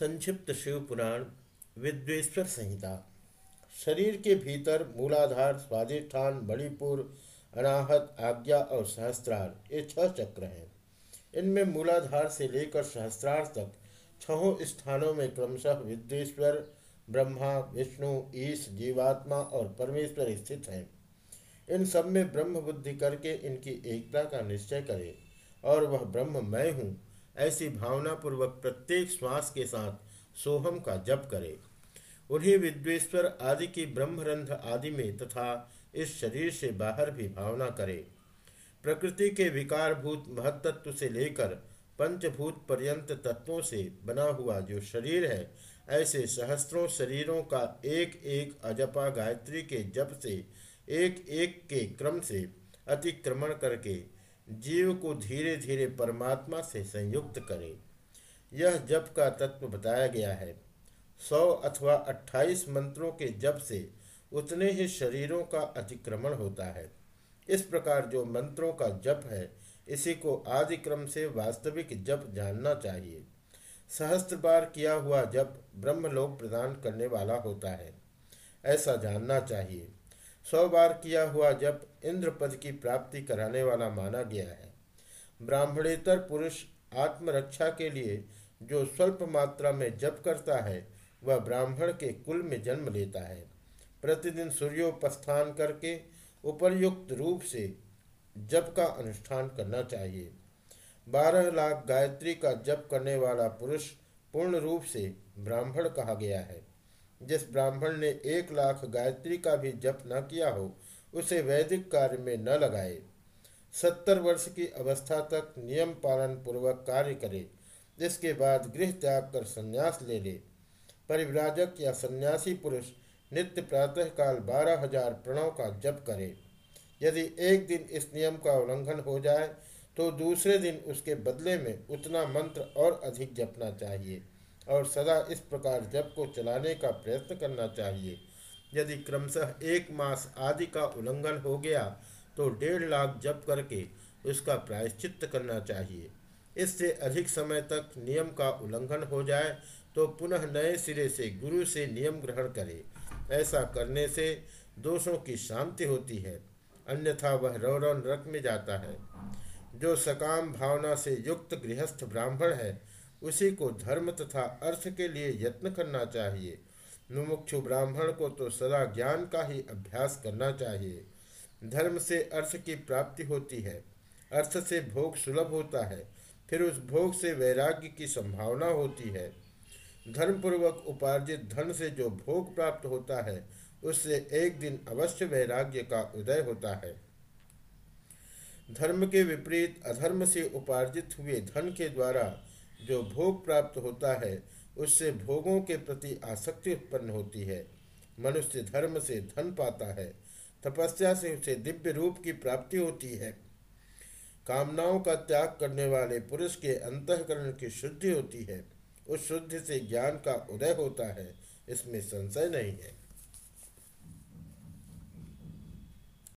संक्षिप्त शिव पुराण विद्वेश्वर संहिता। शरीर के भीतर मूलाधार स्वादिष्ठान मणिपुर, अनाहत, आज्ञा और सहस्त्रार, ये छह चक्र हैं। इनमें मूलाधार से लेकर सहस्त्रार तक छहों स्थानों में क्रमशः विद्वेश्वर, ब्रह्मा, विष्णु, ईश, जीवात्मा और परमेश्वर स्थित हैं। इन सब में ब्रह्म बुद्धि करके इनकी एकता का निश्चय करें और वह ब्रह्म मैं हूँ। ऐसी भावना पूर्वक प्रत्येक श्वास के साथ सोहम का जप करे। उन्हीं विद्वेश्वर आदि की ब्रह्मरंध आदि में तथा इस शरीर से बाहर भी भावना करे। प्रकृति के विकारभूत महत्त्व से लेकर पंचभूत पर्यंत तत्वों से बना हुआ जो शरीर है, ऐसे सहस्त्रों शरीरों का एक एक अजपा गायत्री के जप से एक एक के क्रम से अतिक्रमण करके जीव को धीरे धीरे परमात्मा से संयुक्त करे। यह जप का तत्व बताया गया है। सौ अथवा अट्ठाईस मंत्रों के जप से उतने ही शरीरों का अतिक्रमण होता है। इस प्रकार जो मंत्रों का जप है, इसी को आदि क्रम से वास्तविक जप जानना चाहिए। सहस्त्र बार किया हुआ जप ब्रह्मलोक प्रदान करने वाला होता है। ऐसा जानना चाहिए। सौ बार किया हुआ जब इंद्र पद की प्राप्ति कराने वाला माना गया है। ब्राह्मणेतर पुरुष आत्मरक्षा के लिए जो स्वल्प मात्रा में जप करता है, वह ब्राह्मण के कुल में जन्म लेता है। प्रतिदिन सूर्योपस्थान करके उपर्युक्त रूप से जप का अनुष्ठान करना चाहिए। बारह लाख गायत्री का जप करने वाला पुरुष पूर्ण रूप से ब्राह्मण कहा गया है। जिस ब्राह्मण ने एक लाख गायत्री का भी जप न किया हो, उसे वैदिक कार्य में न लगाए। सत्तर वर्ष की अवस्था तक नियम पालन पूर्वक कार्य करे, जिसके बाद गृह त्याग कर संन्यास ले ले। परिव्राजक या सन्यासी पुरुष नित्य प्रातःकाल बारह हज़ार प्रणव का जप करे। यदि एक दिन इस नियम का उल्लंघन हो जाए तो दूसरे दिन उसके बदले में उतना मंत्र और अधिक जपना चाहिए। और सदा इस प्रकार जप को चलाने का प्रयत्न करना चाहिए। यदि क्रमशः एक मास आदि का उल्लंघन हो गया तो डेढ़ लाख जप करके उसका प्रायश्चित करना चाहिए। इससे अधिक समय तक नियम का उल्लंघन हो जाए तो पुनः नए सिरे से गुरु से नियम ग्रहण करे। ऐसा करने से दोषों की शांति होती है, अन्यथा वह रौरव नरक में जाता है। जो सकाम भावना से युक्त गृहस्थ ब्राह्मण है उसी को धर्म तथा अर्थ के लिए यत्न करना चाहिए। मुमुक्षु ब्राह्मण को तो सदा ज्ञान का ही अभ्यास करना चाहिए। धर्म से अर्थ की प्राप्ति होती है। अर्थ से भोग सुलभ होता है। फिर उस भोग से वैराग्य की संभावना होती है। धर्मपूर्वक उपार्जित धन से जो भोग प्राप्त होता है, उससे एक दिन अवश्य वैराग्य का उदय होता है। धर्म के विपरीत अधर्म से उपार्जित हुए धन के द्वारा जो भोग प्राप्त होता है, उससे भोगों के प्रति आसक्ति उत्पन्न होती है। मनुष्य धर्म से धन पाता है, तपस्या से उसे दिव्य रूप की प्राप्ति होती है। कामनाओं का त्याग करने वाले पुरुष के अंतकरण की शुद्धि होती है। उस शुद्धि से ज्ञान का उदय होता है, इसमें संशय नहीं है।